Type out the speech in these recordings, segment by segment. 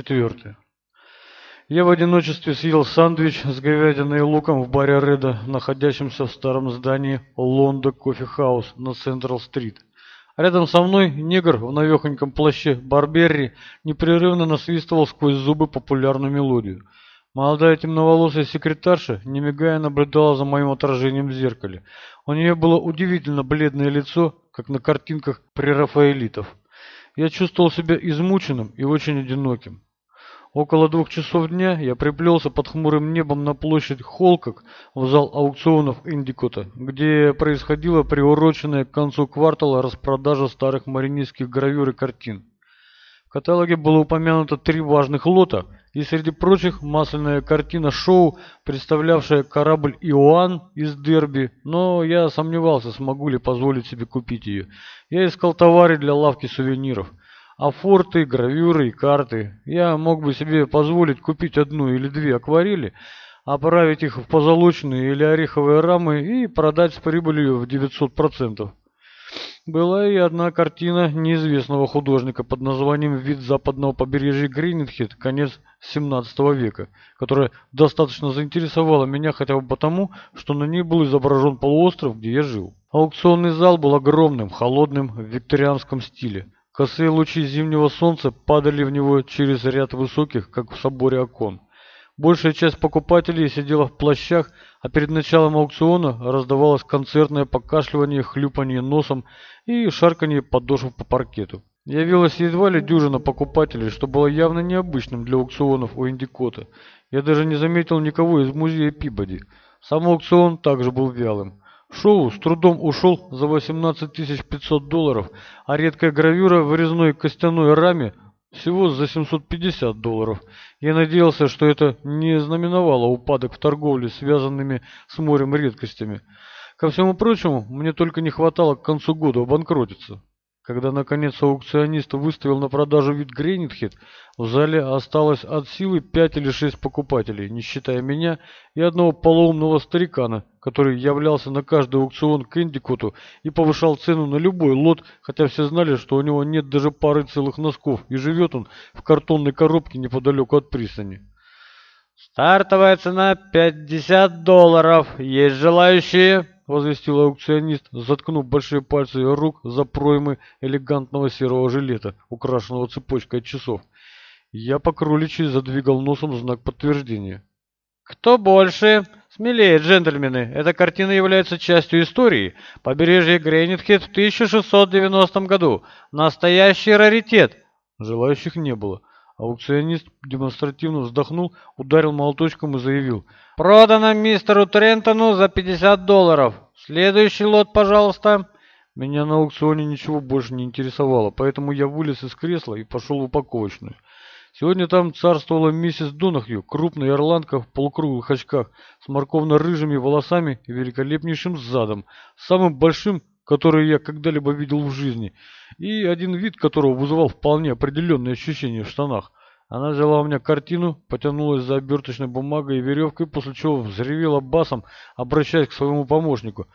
Четвертое. Я в одиночестве съел сэндвич с говядиной и луком в баре Реда, находящемся в старом здании Лонда Кофе Хаус на Централ-стрит. Рядом со мной негр в навехоньком плаще Барберри непрерывно насвистывал сквозь зубы популярную мелодию. Молодая темноволосая секретарша, не мигая, наблюдала за моим отражением в зеркале. У нее было удивительно бледное лицо, как на картинках прерафаэлитов. Я чувствовал себя измученным и очень одиноким. Около двух часов дня я приплелся под хмурым небом на площадь Холкок в зал аукционов Индикота, где происходила приуроченная к концу квартала распродажа старых маринистских гравюр и картин. В каталоге было упомянуто три важных лота, и среди прочих масляная картина шоу, представлявшая корабль «Иоанн» из Дерби, но я сомневался, смогу ли позволить себе купить ее. Я искал товары для лавки сувениров. А форты, гравюры и карты. Я мог бы себе позволить купить одну или две акварели, оправить их в позолоченные или ореховые рамы и продать с прибылью в 900%. Была и одна картина неизвестного художника под названием «Вид западного побережья Гринитхед», конец 17 века, которая достаточно заинтересовала меня хотя бы потому, что на ней был изображен полуостров, где я жил. Аукционный зал был огромным, холодным, в викторианском стиле. Косые лучи зимнего солнца падали в него через ряд высоких, как в соборе окон. Большая часть покупателей сидела в плащах, а перед началом аукциона раздавалось концертное покашливание, хлюпанье носом и шарканье подошв по паркету. Явилась едва ли дюжина покупателей, что было явно необычным для аукционов у Индикота. Я даже не заметил никого из музея Пибоди. Сам аукцион также был вялым. Шоу с трудом ушел за 18 500 долларов, а редкая гравюра в резной костяной раме всего за 750 долларов. Я надеялся, что это не знаменовало упадок в торговле, связанными с морем редкостями. Ко всему прочему, мне только не хватало к концу года обанкротиться. Когда, наконец, аукционист выставил на продажу вид Грейнитхед, в зале осталось от силы пять или шесть покупателей, не считая меня и одного полоумного старикана, который являлся на каждый аукцион к Индикоту и повышал цену на любой лот, хотя все знали, что у него нет даже пары целых носков, и живет он в картонной коробке неподалеку от пристани. «Стартовая цена 50 долларов. Есть желающие?» Возвестил аукционист, заткнув большие пальцы рук за проймы элегантного серого жилета, украшенного цепочкой часов. Я по кроличьи задвигал носом знак подтверждения. «Кто больше? Смелее, джентльмены. Эта картина является частью истории. Побережье Грейнитхед в 1690 году. Настоящий раритет!» Желающих не было. Аукционист демонстративно вздохнул, ударил молоточком и заявил. «Продано мистеру Трентону за 50 долларов. Следующий лот, пожалуйста». Меня на аукционе ничего больше не интересовало, поэтому я вылез из кресла и пошел в упаковочную. Сегодня там царствовала миссис Донахью, крупная ирландка в полукруглых очках, с морковно-рыжими волосами и великолепнейшим задом, самым большим, который я когда-либо видел в жизни, и один вид которого вызывал вполне определенные ощущения в штанах. Она взяла у меня картину, потянулась за оберточной бумагой и веревкой, после чего взревела басом, обращаясь к своему помощнику.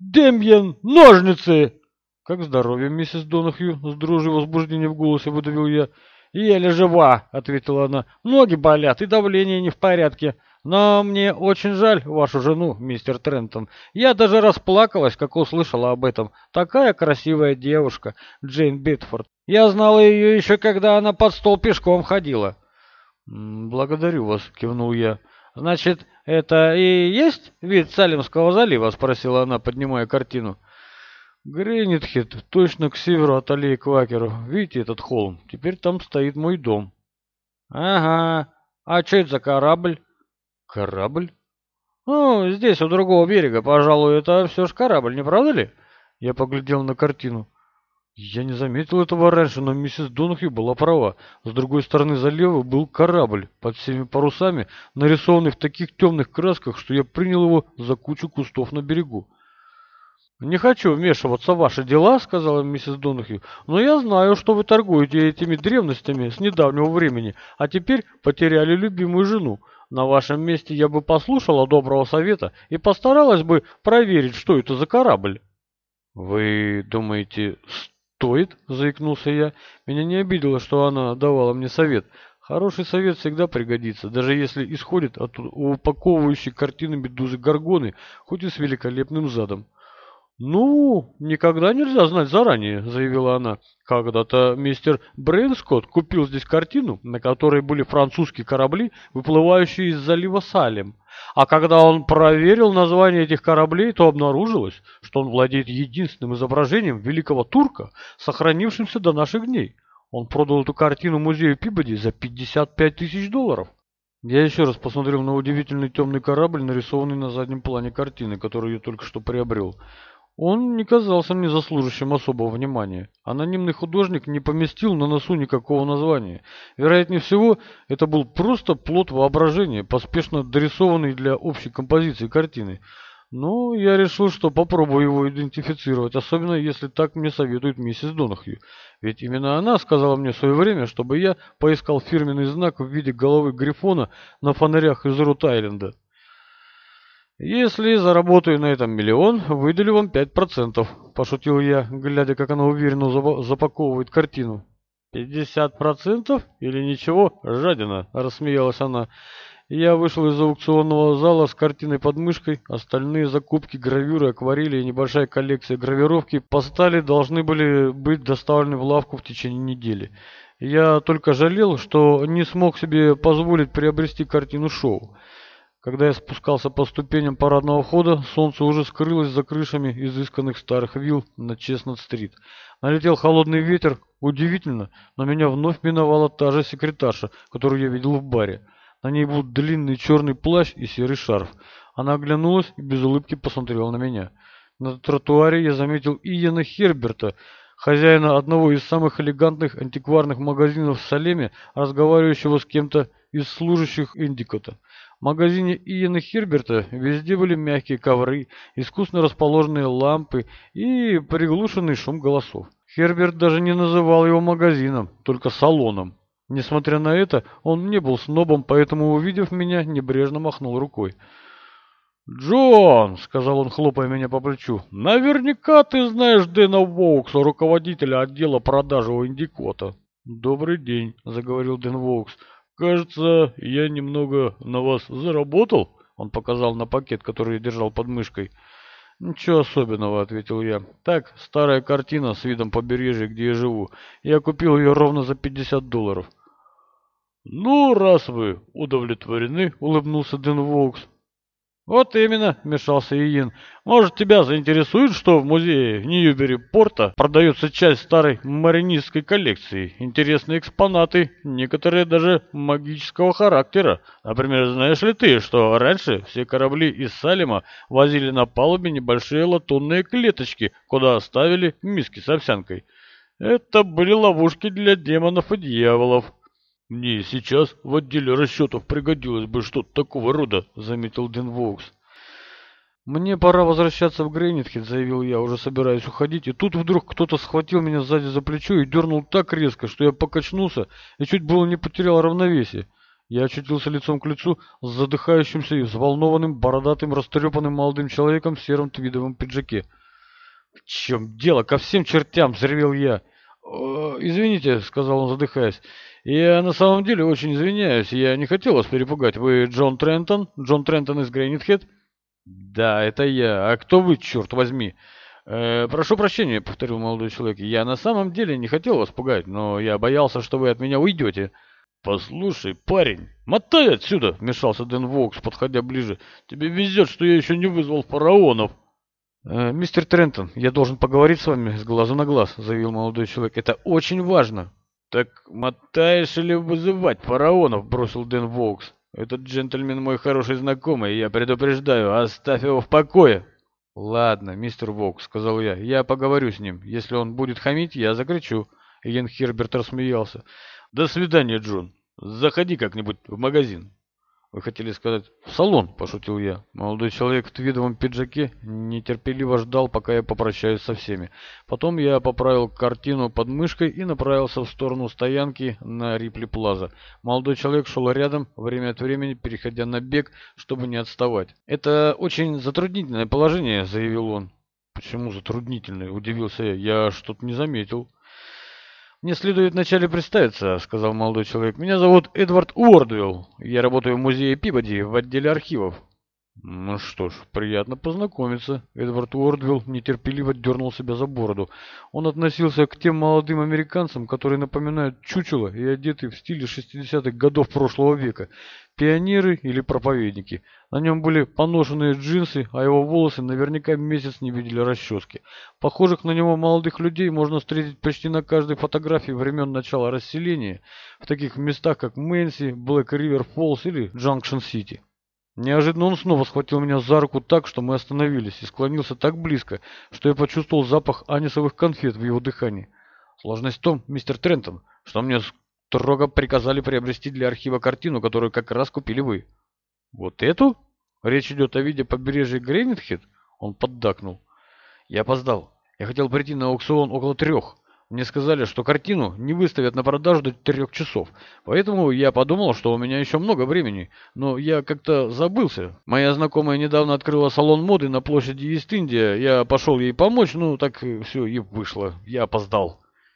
«Демьян, ножницы!» «Как здоровье, миссис Донахью?» С дрожью возбуждения в голосе выдавил я. «Еле жива», — ответила она. «Ноги болят и давление не в порядке. Но мне очень жаль вашу жену, мистер Трентон. Я даже расплакалась, как услышала об этом. Такая красивая девушка, Джейн Битфорд. Я знала ее еще, когда она под стол пешком ходила. «Благодарю вас», — кивнул я. «Значит, это и есть вид Салимского залива?» — спросила она, поднимая картину. «Гринитхед, точно к северу от аллеи Квакеров. Видите этот холм? Теперь там стоит мой дом». «Ага. А что это за корабль?» Корабль? Ну, здесь, у другого берега, пожалуй, это все же корабль, не правда ли? Я поглядел на картину. Я не заметил этого раньше, но миссис Донахью была права. С другой стороны залива был корабль под всеми парусами, нарисованный в таких темных красках, что я принял его за кучу кустов на берегу. «Не хочу вмешиваться в ваши дела», — сказала миссис Донахью, «но я знаю, что вы торгуете этими древностями с недавнего времени, а теперь потеряли любимую жену. На вашем месте я бы послушала доброго совета и постаралась бы проверить, что это за корабль. Вы думаете, стоит? Заикнулся я. Меня не обидело, что она давала мне совет. Хороший совет всегда пригодится, даже если исходит от упаковывающей картины медузы Горгоны, хоть и с великолепным задом. «Ну, никогда нельзя знать заранее», — заявила она. «Когда-то мистер Брейнскотт купил здесь картину, на которой были французские корабли, выплывающие из залива Салем. А когда он проверил название этих кораблей, то обнаружилось, что он владеет единственным изображением великого турка, сохранившимся до наших дней. Он продал эту картину музею Пибоди за 55 тысяч долларов. Я еще раз посмотрел на удивительный темный корабль, нарисованный на заднем плане картины, которую я только что приобрел. Он не казался мне заслуживающим особого внимания. Анонимный художник не поместил на носу никакого названия. Вероятнее всего, это был просто плод воображения, поспешно дорисованный для общей композиции картины. Но я решил, что попробую его идентифицировать, особенно если так мне советует миссис Донахью. Ведь именно она сказала мне в свое время, чтобы я поискал фирменный знак в виде головы грифона на фонарях из Рут-Айленда. «Если заработаю на этом миллион, выделю вам пять процентов», – пошутил я, глядя, как она уверенно запаковывает картину. «Пятьдесят процентов? Или ничего? Жадина!» – рассмеялась она. Я вышел из аукционного зала с картиной под мышкой. Остальные закупки, гравюры, акварели и небольшая коллекция гравировки по стали должны были быть доставлены в лавку в течение недели. Я только жалел, что не смог себе позволить приобрести картину шоу. Когда я спускался по ступеням парадного входа, солнце уже скрылось за крышами изысканных старых вилл на Честнад-стрит. Налетел холодный ветер. Удивительно, но меня вновь миновала та же секретарша, которую я видел в баре. На ней был длинный черный плащ и серый шарф. Она оглянулась и без улыбки посмотрела на меня. На тротуаре я заметил Иена Херберта, хозяина одного из самых элегантных антикварных магазинов в Салеме, разговаривающего с кем-то из служащих Индикота. В магазине Иена Херберта везде были мягкие ковры, искусно расположенные лампы и приглушенный шум голосов. Херберт даже не называл его магазином, только салоном. Несмотря на это, он не был снобом, поэтому, увидев меня, небрежно махнул рукой. «Джон!» — сказал он, хлопая меня по плечу. «Наверняка ты знаешь Дэна Воукса, руководителя отдела продажи у Индикота». «Добрый день», — заговорил Дэн Воукс. «Кажется, я немного на вас заработал?» Он показал на пакет, который я держал под мышкой. «Ничего особенного», — ответил я. «Так, старая картина с видом побережья, где я живу. Я купил ее ровно за 50 долларов». «Ну, раз вы удовлетворены», — улыбнулся Дэн Волкс. «Вот именно», — вмешался Иен. «Может, тебя заинтересует, что в музее Ньюбери-Порта продается часть старой маринистской коллекции? Интересные экспонаты, некоторые даже магического характера. Например, знаешь ли ты, что раньше все корабли из Салема возили на палубе небольшие латунные клеточки, куда ставили миски с овсянкой? Это были ловушки для демонов и дьяволов». «Мне сейчас в отделе расчетов пригодилось бы что-то такого рода», — заметил Дэн Воукс. «Мне пора возвращаться в Грейнитхед», — заявил я, уже собираясь уходить, и тут вдруг кто-то схватил меня сзади за плечо и дернул так резко, что я покачнулся и чуть было не потерял равновесие. Я очутился лицом к лицу с задыхающимся и взволнованным, бородатым, растрепанным молодым человеком в сером твидовом пиджаке. «В чем дело? Ко всем чертям!» — взревел я. «Извините», — сказал он, задыхаясь. «Я на самом деле очень извиняюсь. Я не хотел вас перепугать. Вы Джон Трентон? Джон Трентон из Грейнитхед?» «Да, это я. А кто вы, черт возьми?» э, «Прошу прощения», — повторил молодой человек. «Я на самом деле не хотел вас пугать, но я боялся, что вы от меня уйдете». «Послушай, парень, мотай отсюда!» — вмешался Дэн Вокс, подходя ближе. «Тебе везет, что я еще не вызвал фараонов». Э, «Мистер Трентон, я должен поговорить с вами с глазу на глаз», — заявил молодой человек. «Это очень важно». «Так мотаешь или вызывать фараонов?» — бросил Дэн Волкс. «Этот джентльмен мой хороший знакомый, я предупреждаю, оставь его в покое!» «Ладно, мистер Волкс», — сказал я, — «я поговорю с ним. Если он будет хамить, я закричу». Иен Херберт рассмеялся. «До свидания, Джон. Заходи как-нибудь в магазин». «Вы хотели сказать в салон?» – пошутил я. Молодой человек в твидовом пиджаке нетерпеливо ждал, пока я попрощаюсь со всеми. Потом я поправил картину под мышкой и направился в сторону стоянки на Рипли Плаза. Молодой человек шел рядом, время от времени переходя на бег, чтобы не отставать. «Это очень затруднительное положение», – заявил он. «Почему затруднительное?» – удивился я. «Я что-то не заметил». «Мне следует вначале представиться», — сказал молодой человек. «Меня зовут Эдвард Уордвилл. Я работаю в музее Пибоди в отделе архивов». «Ну что ж, приятно познакомиться». Эдвард Уордвилл нетерпеливо дернул себя за бороду. Он относился к тем молодым американцам, которые напоминают чучело и одеты в стиле 60-х годов прошлого века. Пионеры или проповедники. На нем были поношенные джинсы, а его волосы наверняка месяц не видели расчески. Похожих на него молодых людей можно встретить почти на каждой фотографии времен начала расселения, в таких местах как Мэнси, Блэк Ривер Фоллс или Джанкшн-Сити. Неожиданно он снова схватил меня за руку так, что мы остановились, и склонился так близко, что я почувствовал запах анисовых конфет в его дыхании. Сложность в том, мистер Трентон, что мне строго приказали приобрести для архива картину, которую как раз купили вы. Вот эту? Речь идет о виде побережья Грейнетхед? Он поддакнул. Я опоздал. Я хотел прийти на аукцион около трех. Мне сказали, что картину не выставят на продажу до трех часов, поэтому я подумал, что у меня еще много времени, но я как-то забылся. Моя знакомая недавно открыла салон моды на площади Ист-Индия, я пошел ей помочь, ну так все и вышло, я опоздал.